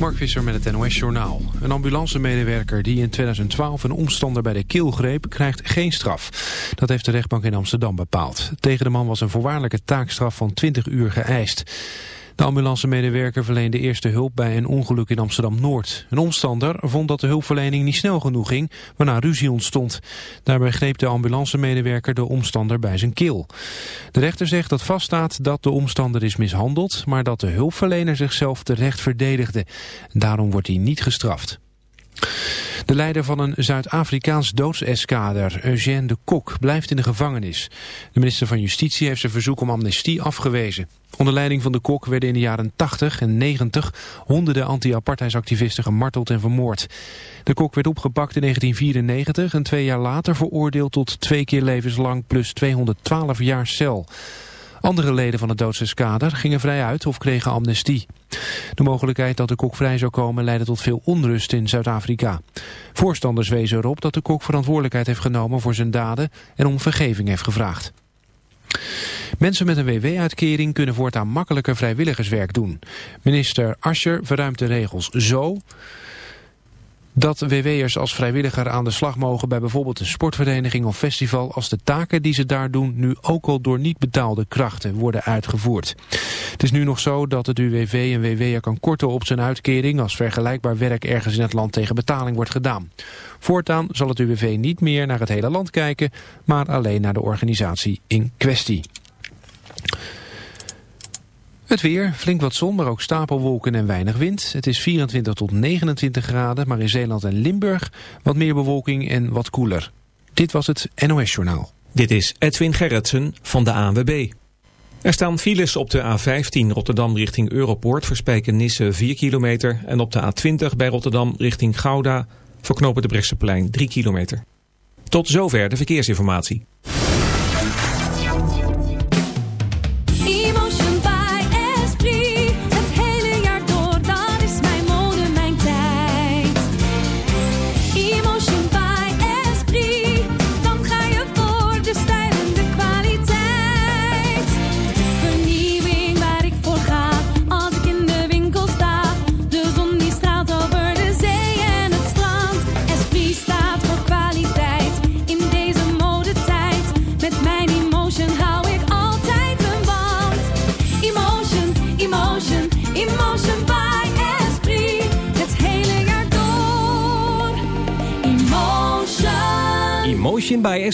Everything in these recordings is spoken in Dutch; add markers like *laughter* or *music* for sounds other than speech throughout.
Mark Visser met het NOS Journaal. Een ambulancemedewerker die in 2012 een omstander bij de keel greep... krijgt geen straf. Dat heeft de rechtbank in Amsterdam bepaald. Tegen de man was een voorwaardelijke taakstraf van 20 uur geëist. De ambulancemedewerker verleende eerste hulp bij een ongeluk in Amsterdam-Noord. Een omstander vond dat de hulpverlening niet snel genoeg ging, waarna ruzie ontstond. Daarbij greep de ambulancemedewerker de omstander bij zijn keel. De rechter zegt dat vaststaat dat de omstander is mishandeld, maar dat de hulpverlener zichzelf terecht verdedigde. Daarom wordt hij niet gestraft. De leider van een Zuid-Afrikaans doodseskader, Eugène de Kok, blijft in de gevangenis. De minister van Justitie heeft zijn verzoek om amnestie afgewezen. Onder leiding van de Kok werden in de jaren 80 en 90 honderden anti-apartheidsactivisten gemarteld en vermoord. De Kok werd opgepakt in 1994 en twee jaar later veroordeeld tot twee keer levenslang plus 212 jaar cel. Andere leden van het doodseskader gingen vrij uit of kregen amnestie. De mogelijkheid dat de kok vrij zou komen leidde tot veel onrust in Zuid-Afrika. Voorstanders wezen erop dat de kok verantwoordelijkheid heeft genomen voor zijn daden en om vergeving heeft gevraagd. Mensen met een WW-uitkering kunnen voortaan makkelijker vrijwilligerswerk doen. Minister Ascher verruimt de regels zo dat WW'ers als vrijwilliger aan de slag mogen bij bijvoorbeeld een sportvereniging of festival als de taken die ze daar doen nu ook al door niet betaalde krachten worden uitgevoerd. Het is nu nog zo dat het UWV een WW'er kan korten op zijn uitkering als vergelijkbaar werk ergens in het land tegen betaling wordt gedaan. Voortaan zal het UWV niet meer naar het hele land kijken, maar alleen naar de organisatie in kwestie. Het weer, flink wat zon, maar ook stapelwolken en weinig wind. Het is 24 tot 29 graden, maar in Zeeland en Limburg wat meer bewolking en wat koeler. Dit was het NOS Journaal. Dit is Edwin Gerritsen van de ANWB. Er staan files op de A15 Rotterdam richting Europoort voor Spijkenisse 4 kilometer... en op de A20 bij Rotterdam richting Gouda voor knopen de Brechtseplein 3 kilometer. Tot zover de verkeersinformatie.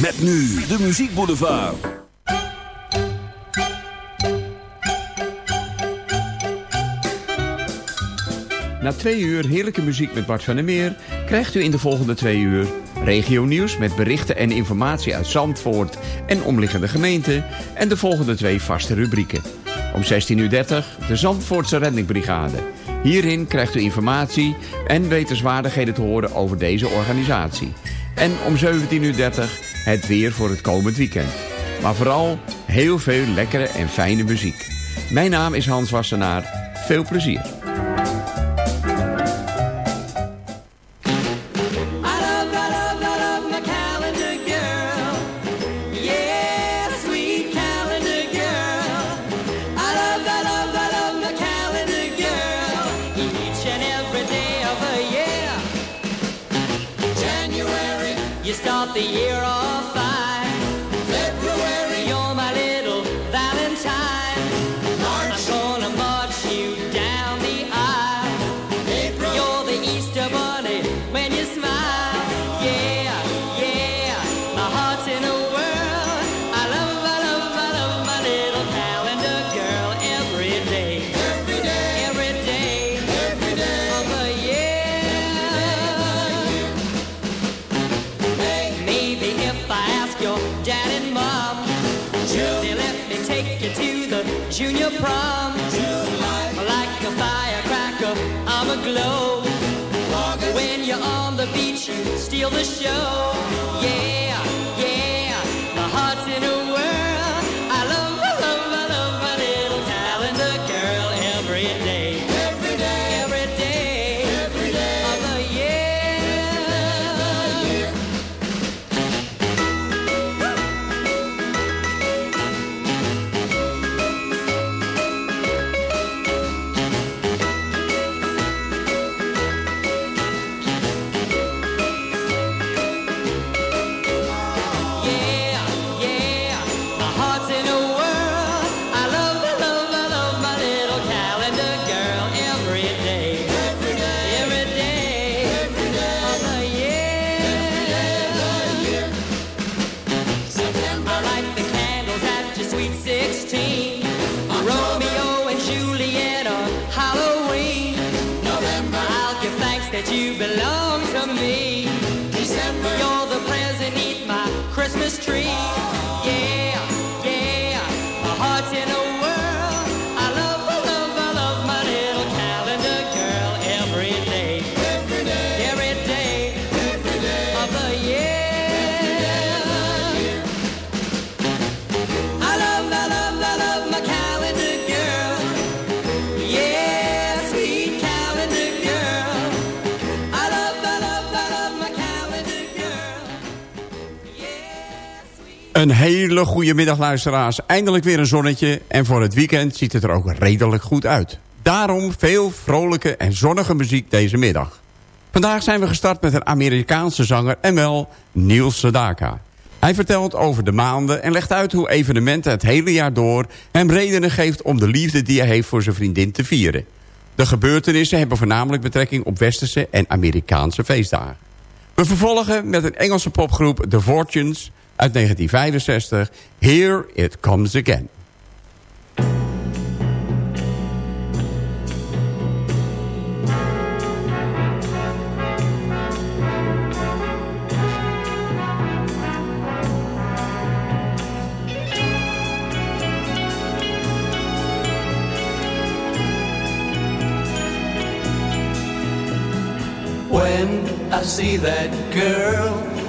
Met nu de Muziek Boulevard. Na twee uur heerlijke muziek met Bart van der Meer krijgt u in de volgende twee uur regionieuws met berichten en informatie uit Zandvoort en omliggende gemeenten en de volgende twee vaste rubrieken. Om 16.30 uur de Zandvoortse Reddingbrigade. Hierin krijgt u informatie en wetenswaardigheden te horen over deze organisatie. En om 17.30 uur het weer voor het komend weekend. Maar vooral heel veel lekkere en fijne muziek. Mijn naam is Hans Wassenaar. Veel plezier. Steal the show. Yeah, Een hele goede middag luisteraars. Eindelijk weer een zonnetje en voor het weekend ziet het er ook redelijk goed uit. Daarom veel vrolijke en zonnige muziek deze middag. Vandaag zijn we gestart met een Amerikaanse zanger en wel Niels Sedaka. Hij vertelt over de maanden en legt uit hoe evenementen het hele jaar door... hem redenen geeft om de liefde die hij heeft voor zijn vriendin te vieren. De gebeurtenissen hebben voornamelijk betrekking op westerse en Amerikaanse feestdagen. We vervolgen met een Engelse popgroep The Fortunes uit 1965. Here It Comes Again. When I see that girl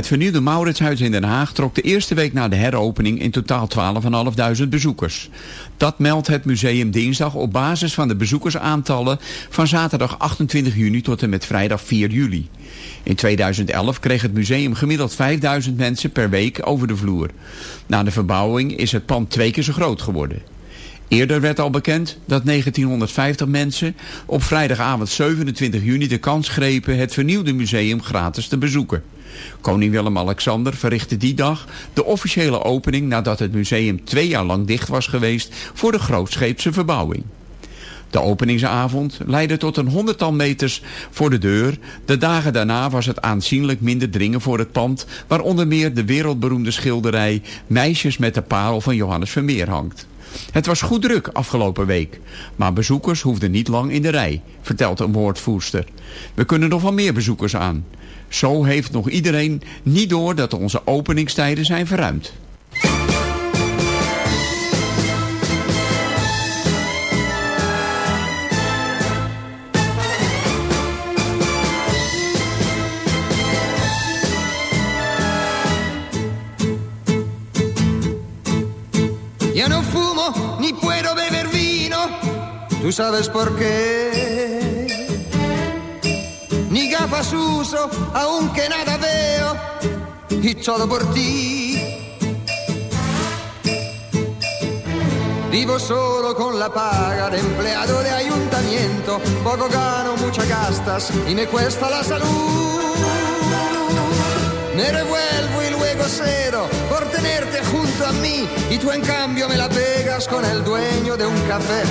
Het vernieuwde Mauritshuis in Den Haag trok de eerste week na de heropening in totaal 12.500 bezoekers. Dat meldt het museum dinsdag op basis van de bezoekersaantallen van zaterdag 28 juni tot en met vrijdag 4 juli. In 2011 kreeg het museum gemiddeld 5000 mensen per week over de vloer. Na de verbouwing is het pand twee keer zo groot geworden. Eerder werd al bekend dat 1950 mensen op vrijdagavond 27 juni de kans grepen het vernieuwde museum gratis te bezoeken. Koning Willem-Alexander verrichtte die dag de officiële opening nadat het museum twee jaar lang dicht was geweest voor de grootscheepse verbouwing. De openingsavond leidde tot een honderdtal meters voor de deur. De dagen daarna was het aanzienlijk minder dringen voor het pand... waar onder meer de wereldberoemde schilderij... Meisjes met de parel van Johannes Vermeer hangt. Het was goed druk afgelopen week. Maar bezoekers hoefden niet lang in de rij, vertelt een woordvoerster. We kunnen nog wel meer bezoekers aan. Zo heeft nog iedereen niet door dat onze openingstijden zijn verruimd. Tú sabes por qué. Ni gafas uso, aunque nada veo, y todo por ti. Vivo solo con la paga de empleado de ayuntamiento, poco gano, muchas gastas y me cuesta la salud. Me revuelvo y luego cero por tenerte junto a mí y tú en cambio me la pegas con el dueño de un café.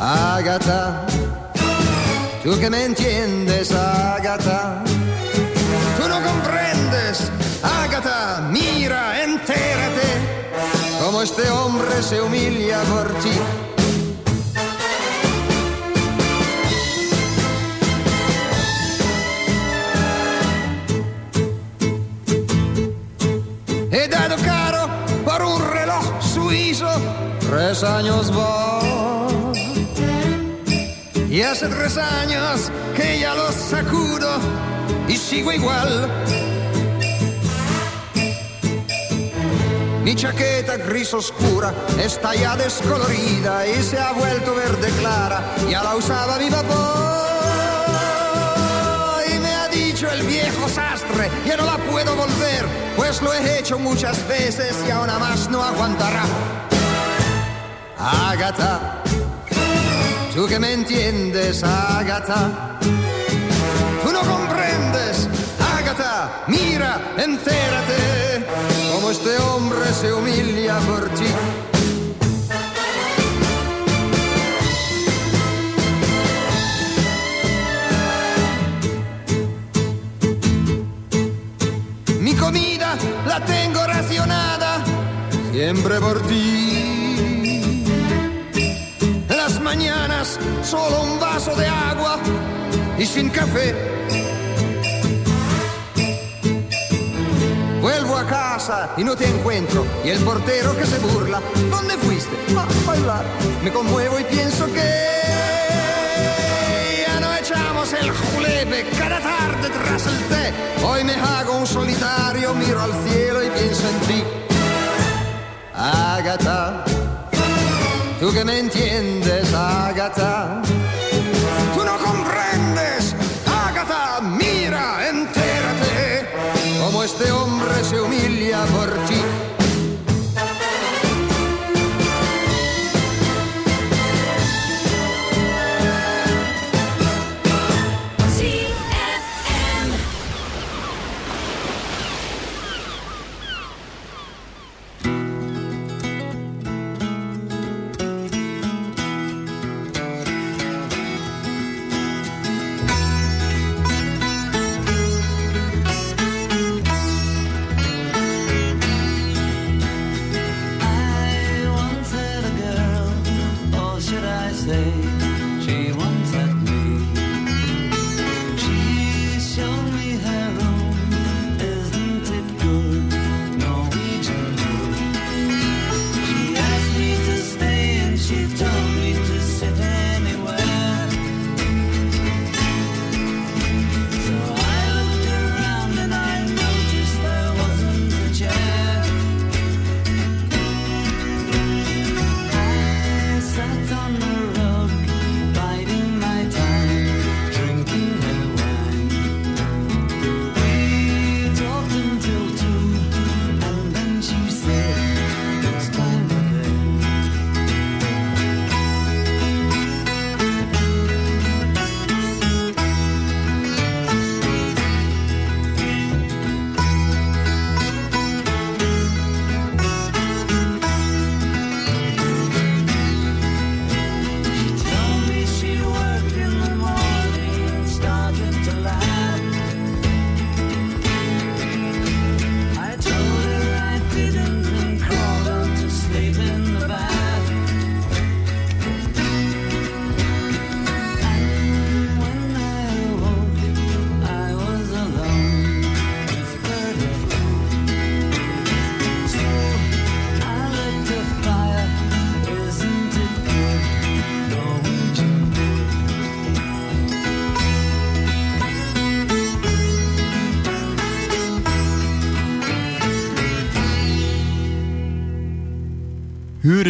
Ágata, tú que me entiendes, Ágata, tú no comprendes, Ágata, mira, entérate, como este hombre se humilla por ti. He dado caro por un reloj suizo, tres años va. Y hace tres años que ya lo sacudo y sigo igual. Mi chaqueta gris oscura está ya descolorida y se ha vuelto verde clara. Ya la usaba mi papá. Y me ha dicho el viejo sastre, ya no la puedo volver, pues lo he hecho muchas veces y aún más no aguantará. Ágata, tú que me entiendes, Ágata, tú no comprendes, Ágata, mira, entérate, como este hombre se humilla por ti. Mi comida la tengo racionada, siempre por ti. solo un vaso de agua y sin café. Vuelvo a casa y no te encuentro y el portero que se burla, ¿dónde fuiste? A bailar. Me conmuevo y pienso que ya no echamos el julebe cada tarde tras el té. Hoy me hago un solitario, miro al cielo y pienso en ti. Agatha tú que me entiendes, Agatha. Tú no comprendes, Agatha, mira, entérate, como este hombre se humilla por ti.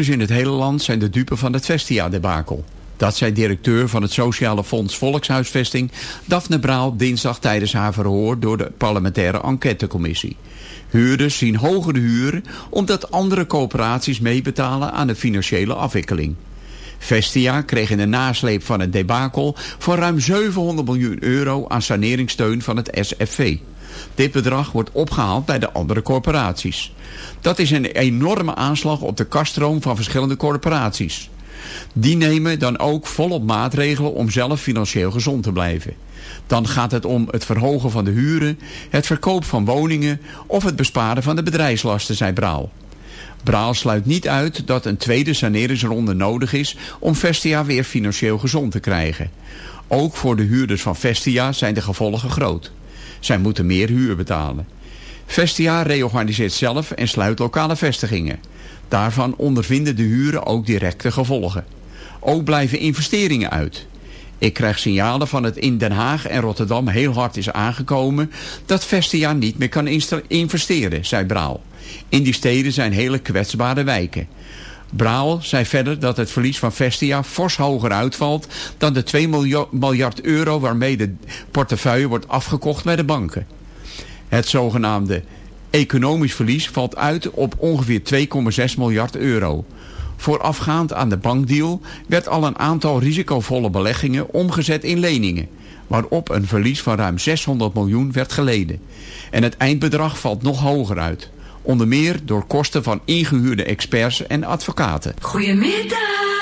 In het hele land zijn de dupe van het Vestia-debakel. Dat zei directeur van het Sociale Fonds Volkshuisvesting... Daphne Braal dinsdag tijdens haar verhoor door de parlementaire enquêtecommissie. Huurders zien hogere huren omdat andere coöperaties meebetalen aan de financiële afwikkeling. Vestia kreeg in de nasleep van het debakel voor ruim 700 miljoen euro aan saneringssteun van het SFV. Dit bedrag wordt opgehaald bij de andere corporaties. Dat is een enorme aanslag op de kaststroom van verschillende corporaties. Die nemen dan ook volop maatregelen om zelf financieel gezond te blijven. Dan gaat het om het verhogen van de huren, het verkoop van woningen of het besparen van de bedrijfslasten, zei Braal. Braal sluit niet uit dat een tweede saneringsronde nodig is om Vestia weer financieel gezond te krijgen. Ook voor de huurders van Vestia zijn de gevolgen groot. Zij moeten meer huur betalen. Vestia reorganiseert zelf en sluit lokale vestigingen. Daarvan ondervinden de huren ook directe gevolgen. Ook blijven investeringen uit. Ik krijg signalen van het in Den Haag en Rotterdam heel hard is aangekomen... dat Vestia niet meer kan investeren, zei Braal. In die steden zijn hele kwetsbare wijken. Braal zei verder dat het verlies van Vestia fors hoger uitvalt... dan de 2 miljard euro waarmee de portefeuille wordt afgekocht bij de banken. Het zogenaamde economisch verlies valt uit op ongeveer 2,6 miljard euro. Voorafgaand aan de bankdeal werd al een aantal risicovolle beleggingen omgezet in leningen, waarop een verlies van ruim 600 miljoen werd geleden. En het eindbedrag valt nog hoger uit. Onder meer door kosten van ingehuurde experts en advocaten. Goedemiddag.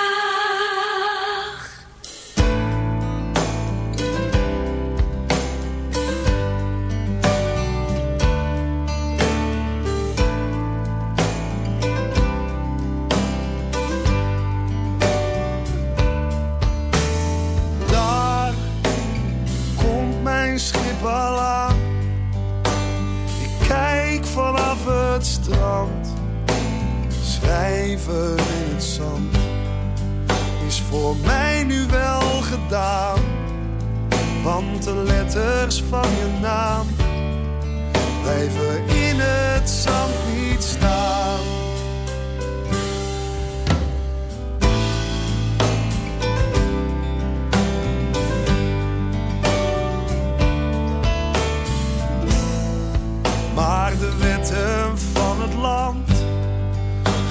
de wetten van het land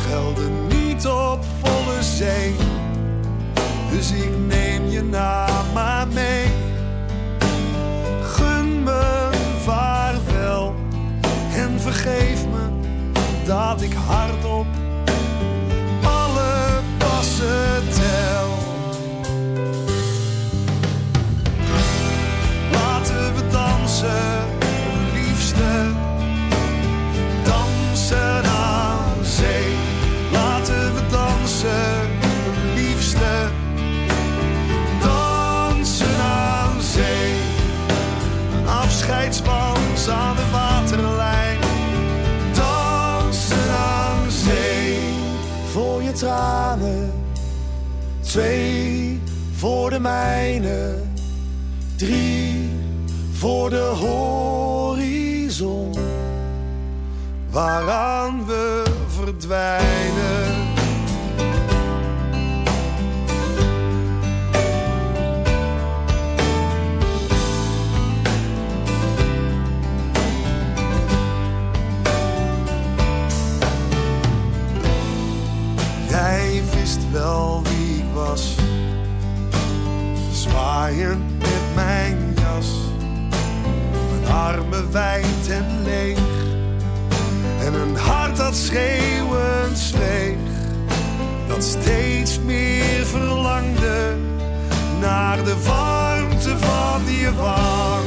gelden niet op volle zee. Dus ik neem je naam maar mee. Gun me vaarwel en vergeef me dat ik hard mijne. Drie voor de horizon, waaraan we verdwijnen. Jij wist wel zwaaien met mijn jas. Mijn armen wijd en leeg. En een hart dat schreeuwend zweeg. Dat steeds meer verlangde naar de warmte van je wang.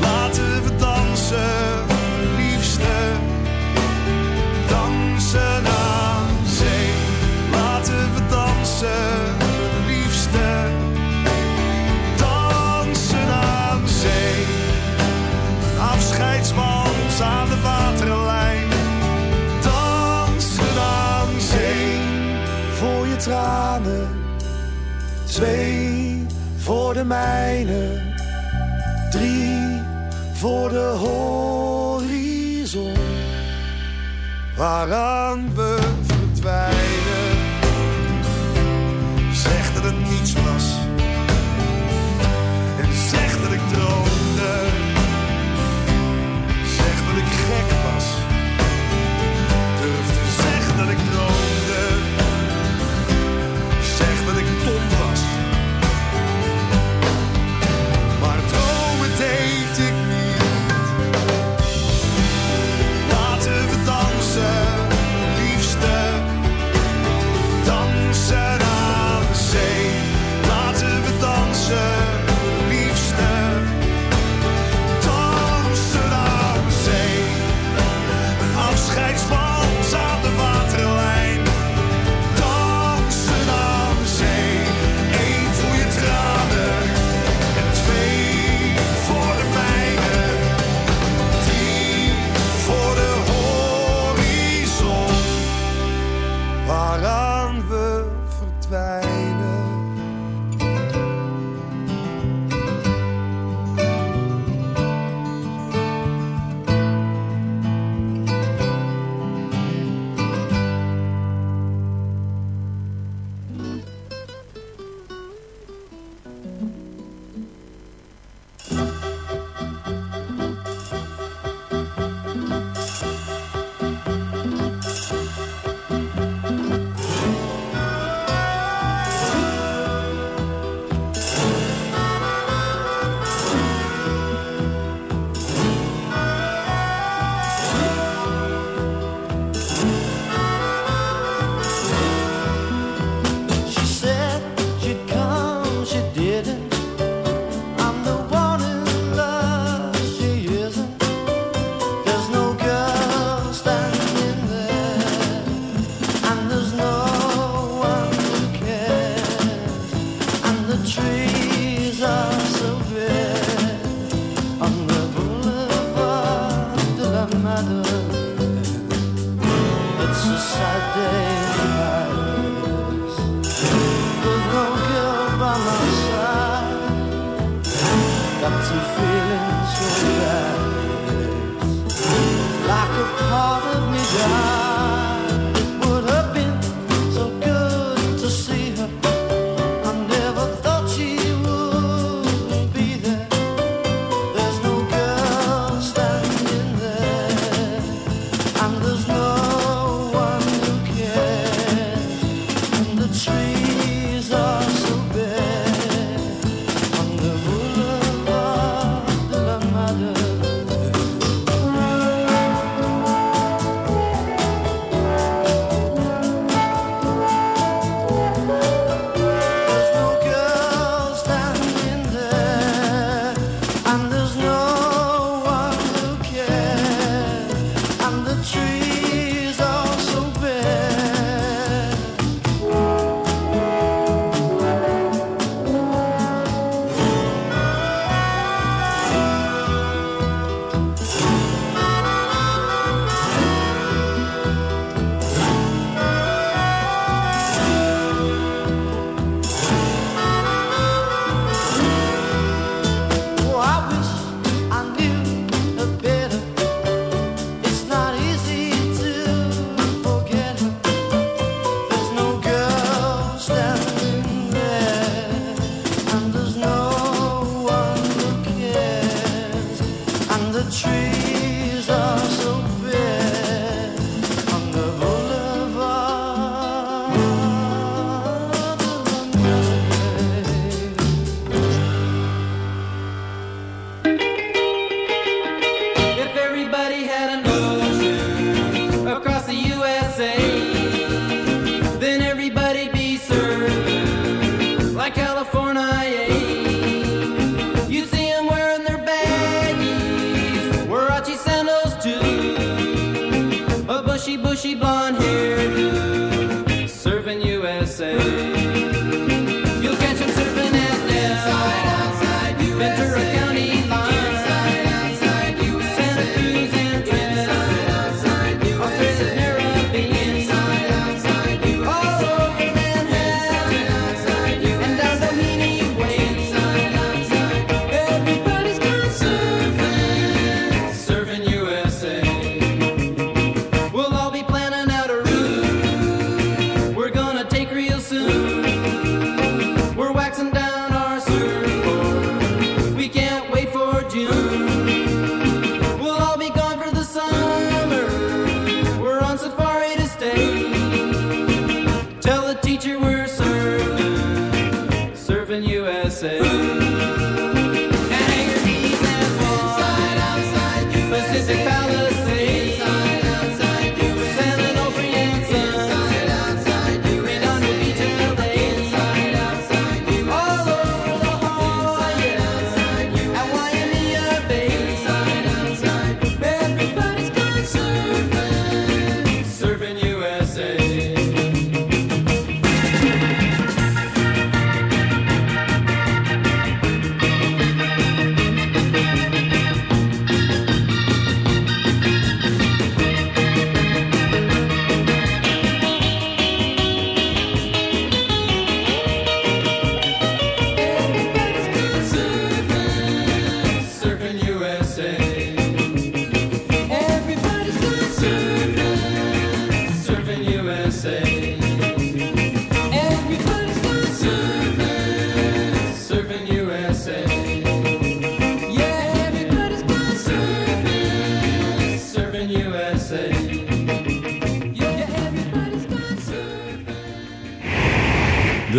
Laten we dansen. mijne. Drie voor de horizon. Waaraan we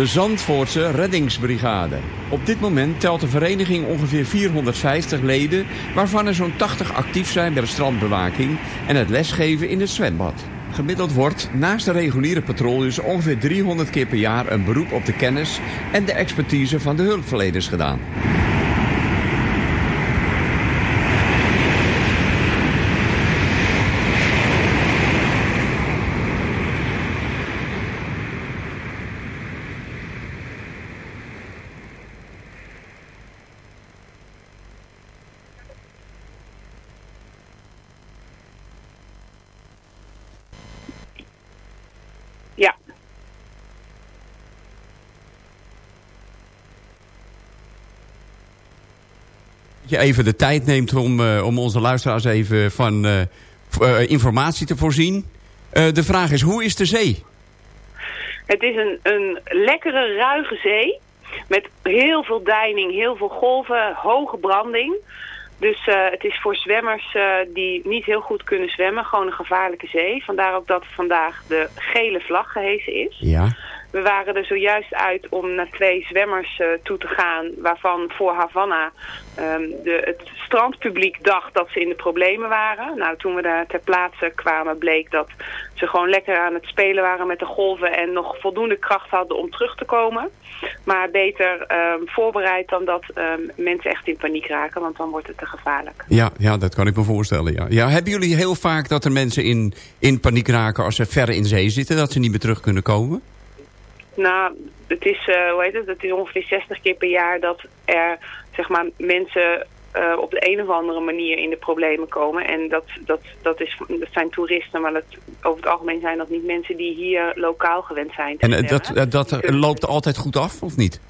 Zandvoortse reddingsbrigade. Op dit moment telt de vereniging ongeveer 450 leden... waarvan er zo'n 80 actief zijn bij de strandbewaking... en het lesgeven in het zwembad. Gemiddeld wordt naast de reguliere patrouilles ongeveer 300 keer per jaar... een beroep op de kennis en de expertise van de hulpverleners gedaan. je even de tijd neemt om, eh, om onze luisteraars even van eh, eh, informatie te voorzien. de vraag is, hoe is de zee? Het is een, een lekkere, ruige zee. Met heel veel deining, heel veel golven, hoge branding. Dus het is voor zwemmers die niet heel goed kunnen zwemmen gewoon een gevaarlijke zee. Vandaar ook dat vandaag de gele vlag gehesen is. Ja. We waren er zojuist uit om naar twee zwemmers eh, toe te gaan, waarvan voor Havana ehm, de, het strandpubliek dacht dat ze in de problemen waren. Nou, toen we daar ter plaatse kwamen bleek dat ze gewoon lekker aan het spelen waren met de golven en nog voldoende kracht hadden om terug te komen. Maar beter ehm, voorbereid dan dat ehm, mensen echt in paniek raken, want dan wordt het te gevaarlijk. Ja, ja, dat kan ik me voorstellen. Ja. Ja, hebben jullie heel vaak dat er mensen in, in paniek raken als ze ver in zee zitten, dat ze niet meer terug kunnen komen? Nou, het is, eh, hoe heet het, het is ongeveer 60 keer per jaar dat er zeg maar, mensen eh, op de een of andere manier in de problemen komen. En dat, dat, dat, is, dat zijn toeristen, maar dat, over het algemeen zijn dat niet mensen die hier lokaal gewend zijn. En eh, dat, dat loopt altijd goed af, of niet?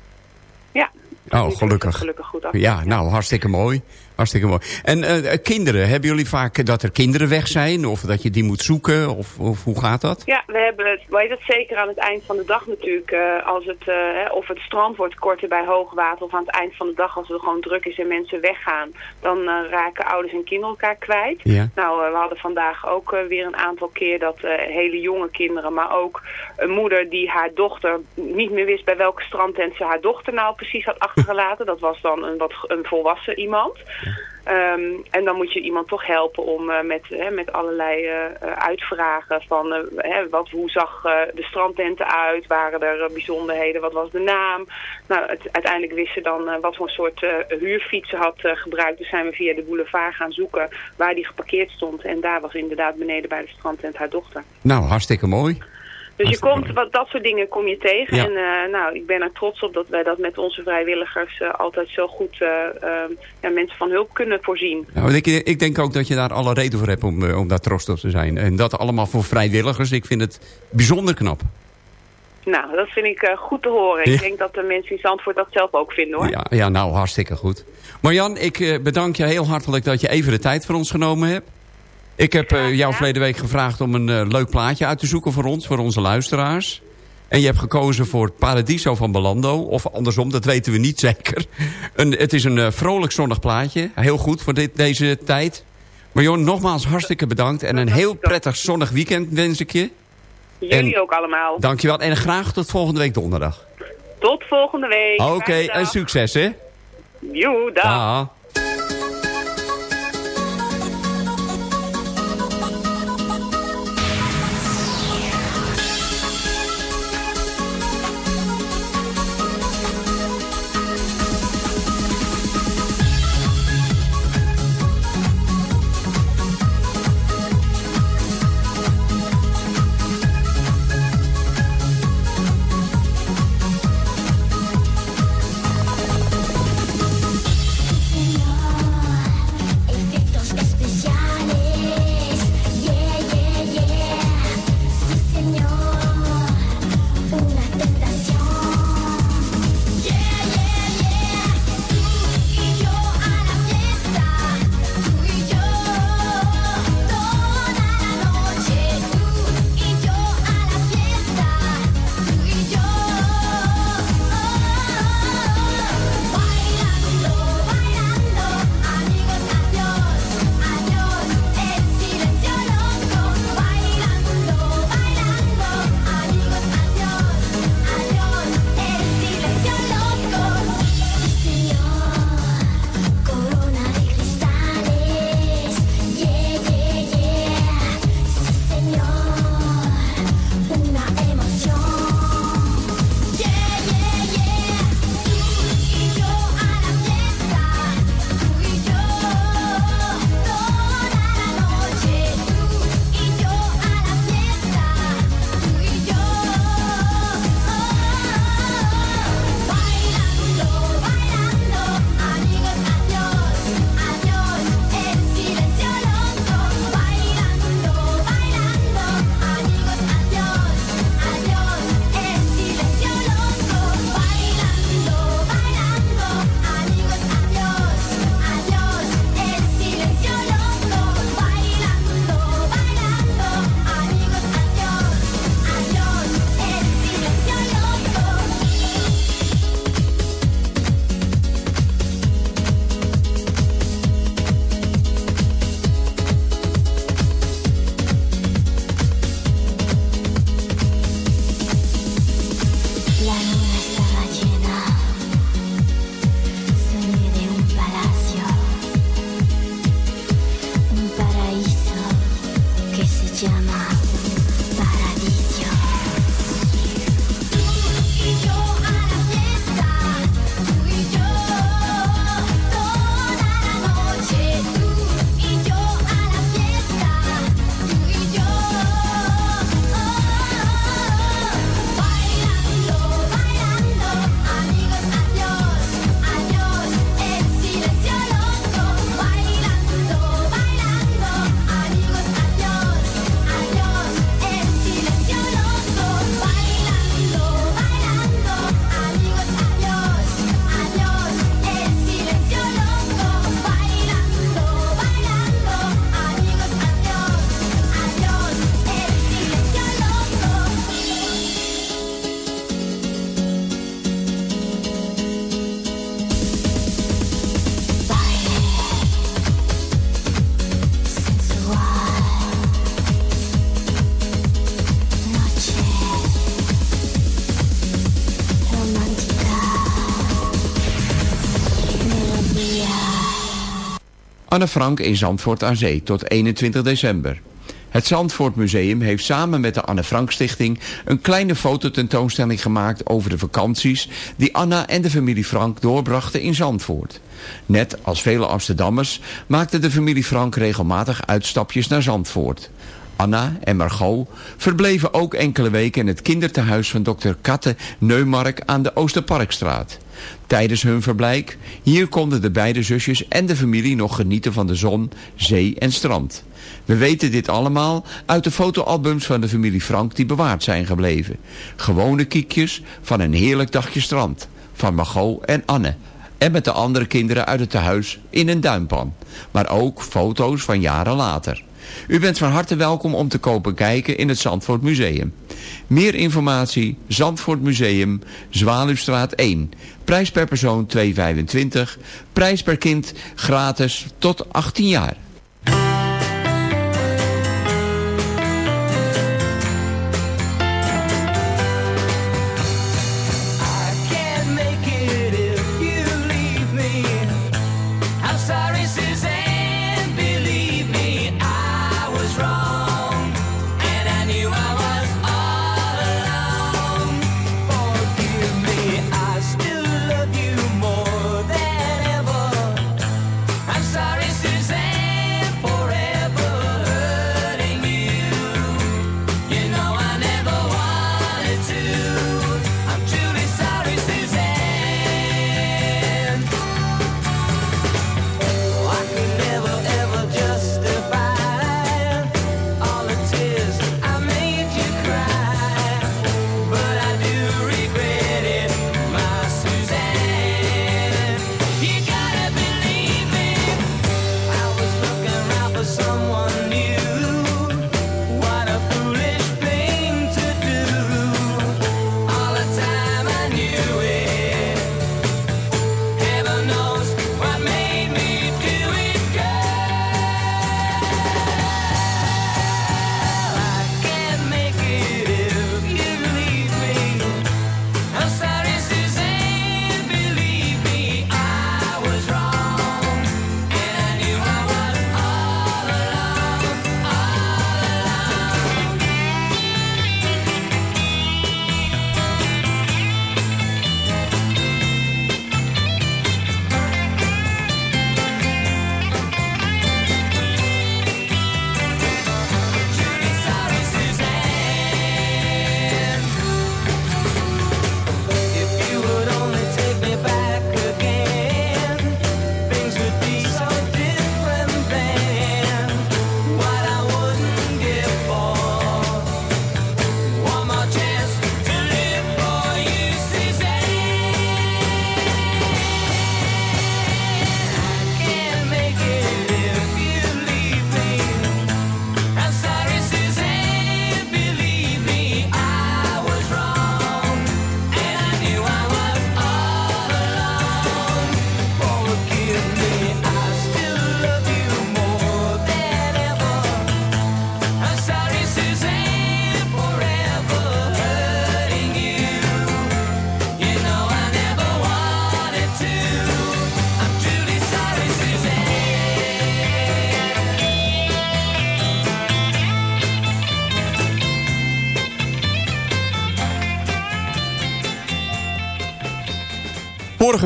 Ja. Oh, gelukkig. gelukkig goed af. Ja, nou, hartstikke mooi. Hartstikke mooi. En eh, kinderen, hebben jullie vaak dat er kinderen weg zijn? Of dat je die moet zoeken? Of, of hoe gaat dat? Ja, we hebben het, weet het zeker aan het eind van de dag natuurlijk. eh, als het, eh, of het strand wordt korter bij hoogwater of aan het eind van de dag als het gewoon druk is en mensen weggaan. Dan eh, raken ouders en kinderen elkaar kwijt. Ja. Nou, eh, we hadden vandaag ook eh, weer een aantal keer dat eh, hele jonge kinderen, maar ook een moeder die haar dochter niet meer wist bij welke strandtent ze haar dochter nou precies had *laughs* achtergelaten. Dat was dan een, wat, een volwassen iemand. Ehm, en dan moet je iemand toch helpen om eh, met, hè, met allerlei eh, eh, uitvragen van eh, wat, hoe zag eh, de strandtent eruit, waren er eh, bijzonderheden, wat was de naam. Nou, het, uiteindelijk wisten dan eh, wat voor soort eh, huurfiets ze had eh, gebruikt. Dus zijn we via de boulevard gaan zoeken waar die geparkeerd stond. En daar was inderdaad beneden bij de strandtent haar dochter. Nou, hartstikke mooi. Dus je komt, wat, dat soort dingen kom je tegen. Ja. En eh, nou, ik ben er trots op dat wij dat met onze vrijwilligers eh, altijd zo goed eh, ehm, ja, mensen van hulp kunnen voorzien. Nou, ik, ik denk ook dat je daar alle reden voor hebt om, om daar trots op te zijn. En dat allemaal voor vrijwilligers. Ik vind het bijzonder knap. Nou, dat vind ik goed te horen. Ik Ja. denk dat de mensen in Zandvoort dat zelf ook vinden hoor. Ja, ja, nou, hartstikke goed. Marjan, ik bedank je heel hartelijk dat je even de tijd voor ons genomen hebt. Ik heb eh, jou verleden week gevraagd om een eh, leuk plaatje uit te zoeken voor ons, voor onze luisteraars. En je hebt gekozen voor Paradiso van Belando. Of andersom, dat weten we niet *laughs* zeker. Een, het is een eh, vrolijk zonnig plaatje. Heel goed voor dit, deze tijd. Marjon, nogmaals hartstikke bedankt. En een heel prettig zonnig weekend wens ik je. Jullie en- ook allemaal. Dankjewel. En graag tot volgende week donderdag. Tot volgende week. Oké, en succes hè. Joe, dag. Dag. Anne Frank in Zandvoort aan Zee tot 21 december. Het Zandvoort Museum heeft samen met de Anne Frank Stichting een kleine fototentoonstelling gemaakt over de vakanties die Anna en de familie Frank doorbrachten in Zandvoort. Net als vele Amsterdammers maakte de familie Frank regelmatig uitstapjes naar Zandvoort. Anna en Margot verbleven ook enkele weken in het kindertehuis van dokter Katte Neumark aan de Oosterparkstraat. Tijdens hun verblijf hier konden de beide zusjes en de familie nog genieten van de zon, zee en strand. We weten dit allemaal uit de fotoalbums van de familie Frank die bewaard zijn gebleven. Gewone kiekjes van een heerlijk dagje strand. Van Margot en Anne. En met de andere kinderen uit het tehuis in een duimpan. Maar ook foto's van jaren later. U bent van harte welkom om te kopen kijken in het Zandvoort Museum. Meer informatie, Zandvoort Museum, Zwaluwstraat 1. Prijs per persoon 2,25. Prijs per kind gratis tot 18 jaar.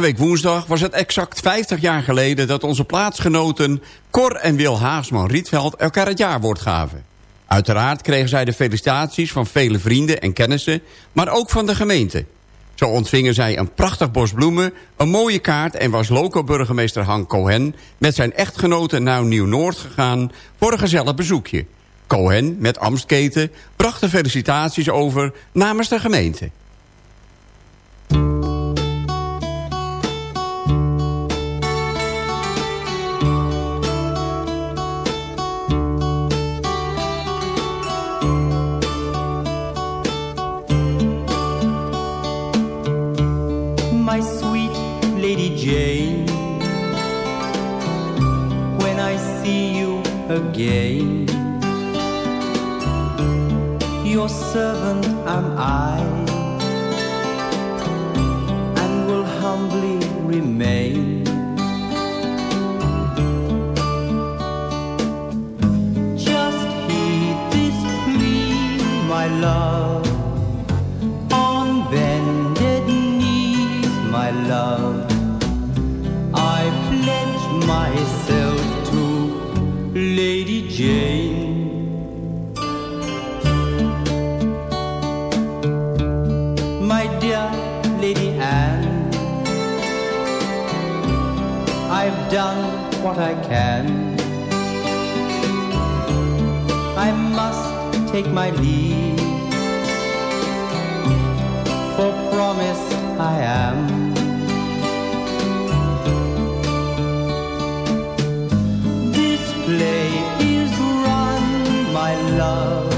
Week woensdag was het exact 50 jaar geleden... dat onze plaatsgenoten Cor en Wil Haagsman Rietveld elkaar het jaarwoord gaven. Uiteraard kregen zij de felicitaties van vele vrienden en kennissen... maar ook van de gemeente. Zo ontvingen zij een prachtig bos bloemen, een mooie kaart... en was loco-burgemeester Hank Cohen met zijn echtgenote naar Nieuw-Noord gegaan... voor een gezellig bezoekje. Cohen, met Amstketen, bracht de felicitaties over namens de gemeente. gain. Your servant am I, and will humbly remain. Just heed this plea, my love. Done what I can. I must take my leave, for promised I am. This play is run, my love.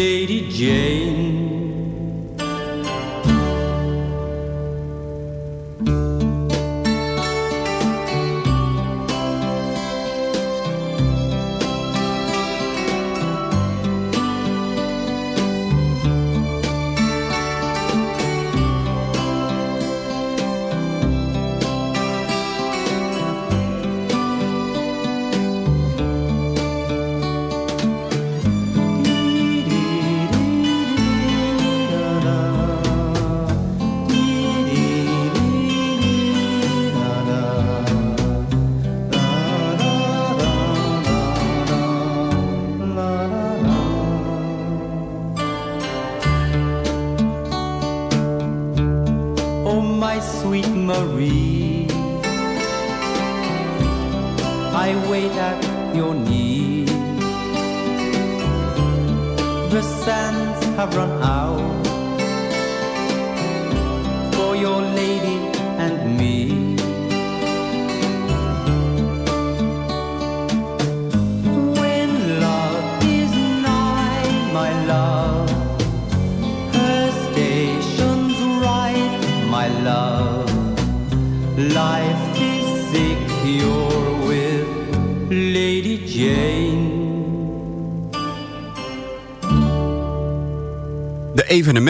Lady Jane.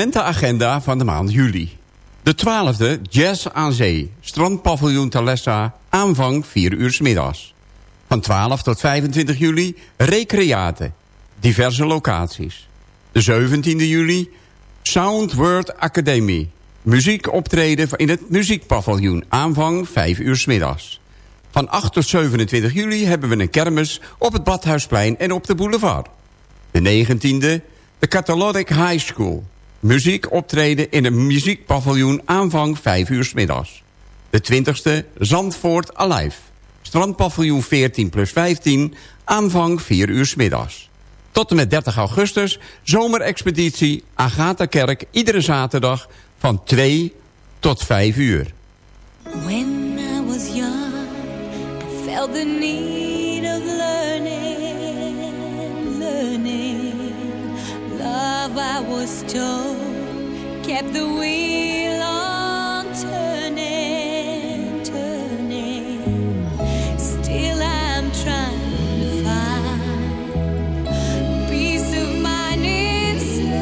Evenementenagenda van de maand juli. De 12e Jazz aan Zee. Strandpaviljoen Talessa. Aanvang 4 uur middags. Van 12 tot 25 juli Recreate. Diverse locaties. De 17e juli Sound World Academy. Muziek optreden in het muziekpaviljoen. Aanvang 5 uur 's middags. Van 8 tot 27 juli hebben we een kermis op het Badhuisplein en op de boulevard. De 19e de Catholic High School. Muziek optreden in een muziekpaviljoen aanvang 5 uur 's middags. De 20e Zandvoort Alive. Strandpaviljoen 14 plus 15, aanvang 4 uur 's middags. Tot en met 30 augustus, zomerexpeditie Agatha-kerk... iedere zaterdag van 2 tot 5 uur. When I was young, I felt the need Love, I was told, kept the wheel on turning, turning. Still, I'm trying to find peace of mind inside.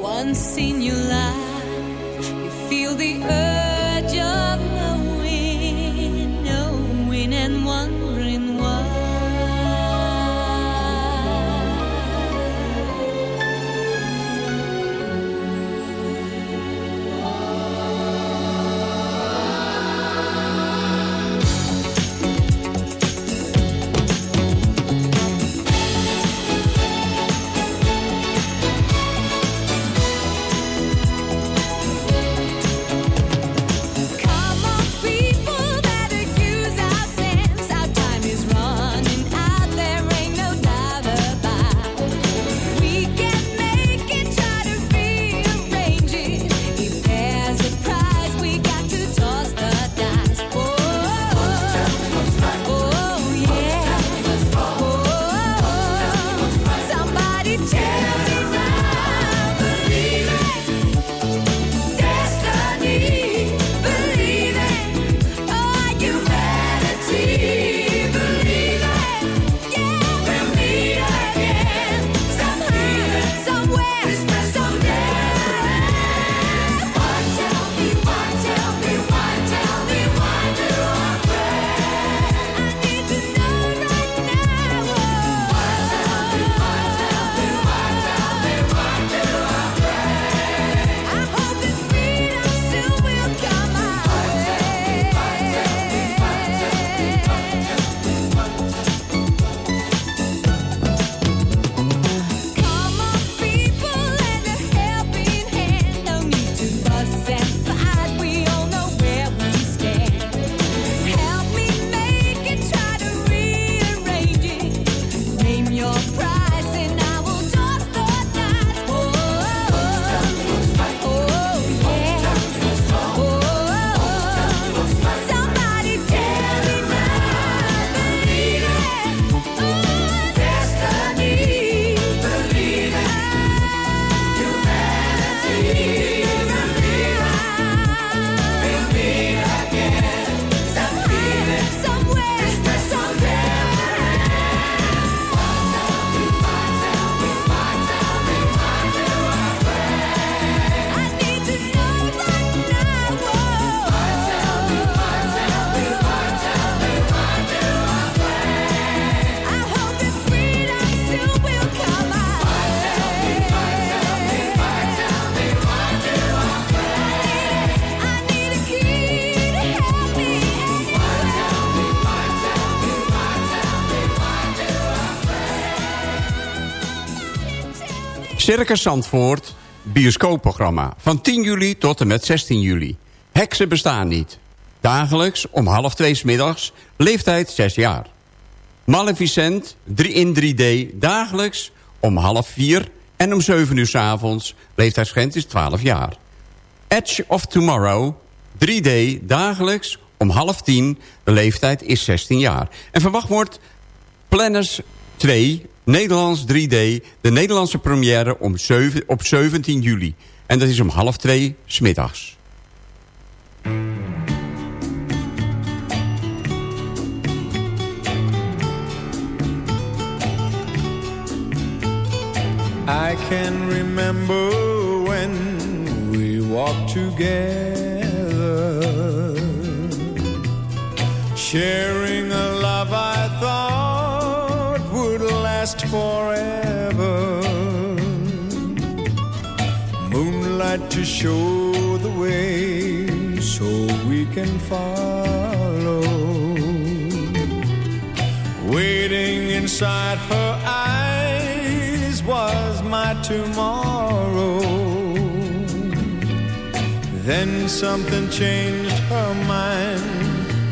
Once in your life, Circus Zandvoort bioscoopprogramma. Van 10 juli tot en met 16 juli. Heksen bestaan niet. Dagelijks om half twee 's middags. Leeftijd 6 jaar. Maleficent 3 in 3D. Dagelijks om half 4 en om 7 uur 's avonds. Leeftijdsgrens is 12 jaar. Edge of Tomorrow 3D. Dagelijks om half 10. De leeftijd is 16 jaar. En verwacht wordt Planners 2, Nederlands 3D, de Nederlandse première om 7, op 17 juli. En dat is om half 2 smiddags. I can remember when we walked together, sharing a love I thought last forever. Moonlight to show the way so we can follow. Waiting inside her eyes was my tomorrow. Then something changed her mind.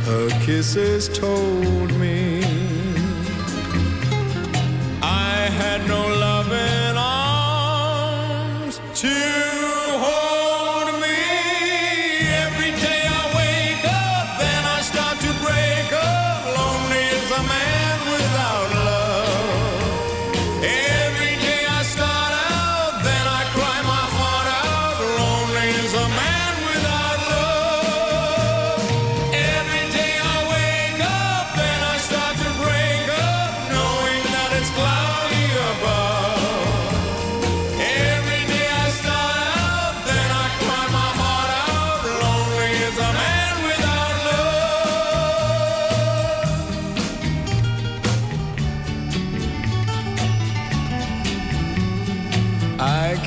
Her kisses told me I had no loving arms to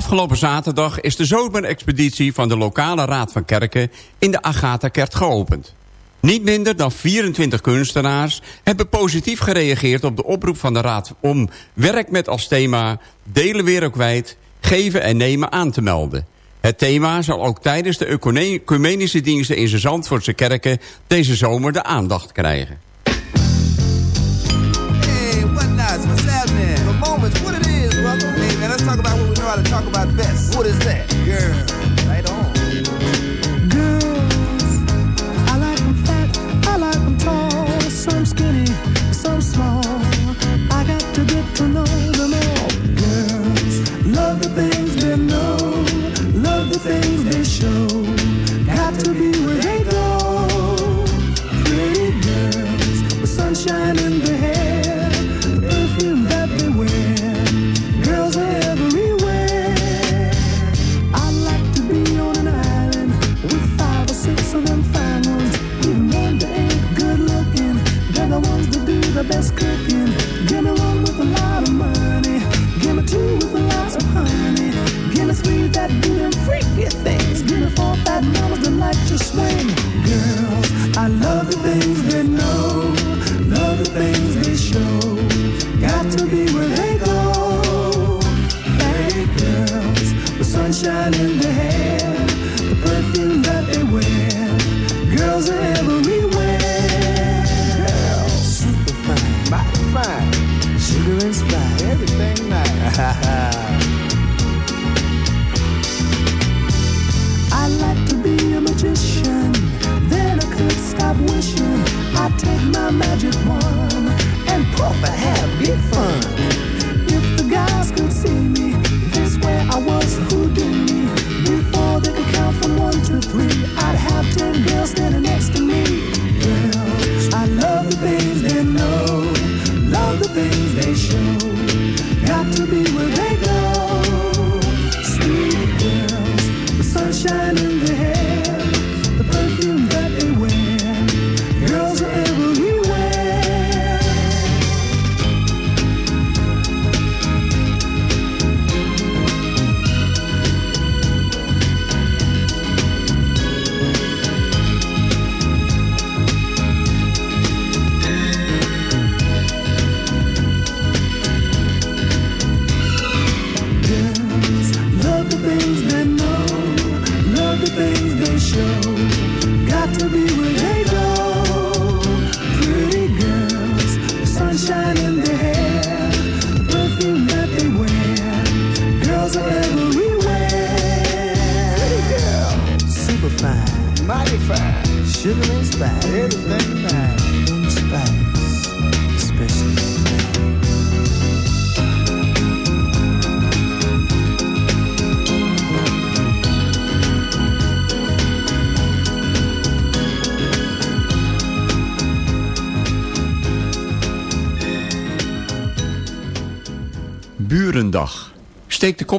Afgelopen zaterdag is de zomerexpeditie van de lokale Raad van Kerken in de Agatha-kerk geopend. Niet minder dan 24 kunstenaars hebben positief gereageerd op de oproep van de Raad om werk met als thema delen weer ook kwijt, geven en nemen aan te melden. Het thema zal ook tijdens de ecumenische diensten in zijn Zandvoortse kerken deze zomer de aandacht krijgen. Moments, what it is, brother? Hey, man, let's talk about what we know how to talk about best. What is that? Girl, right on. Girls, I like them fat, I like them tall, some skinny, some small. I got to get to know them all. Girls, love the things they know, love the things they show. Got to be where they go. Pretty girls with sunshine got do freaky things. Give me four fat mamas that like to swing. Girls, I love the things they know, love the things they show. Got to be where they go. Hey girls, with sunshine in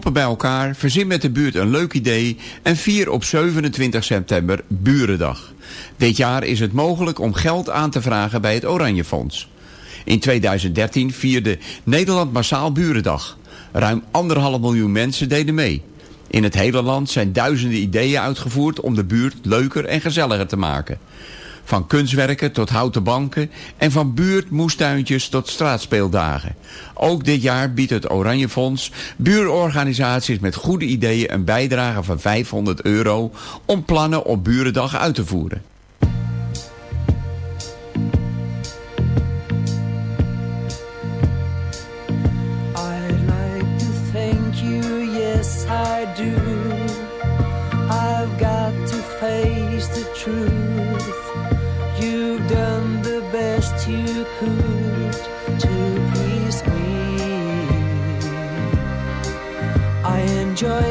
Bij elkaar, verzin met de buurt een leuk idee en vier op 27 september Burendag. Dit jaar is het mogelijk om geld aan te vragen bij het Oranje Fonds. In 2013 vierde Nederland massaal Burendag. Ruim anderhalf miljoen mensen deden mee. In het hele land zijn duizenden ideeën uitgevoerd om de buurt leuker en gezelliger te maken. Van kunstwerken tot houten banken en van buurtmoestuintjes tot straatspeeldagen. Ook dit jaar biedt het Oranje Fonds buurorganisaties met goede ideeën een bijdrage van 500 euro om plannen op Burendag uit te voeren. I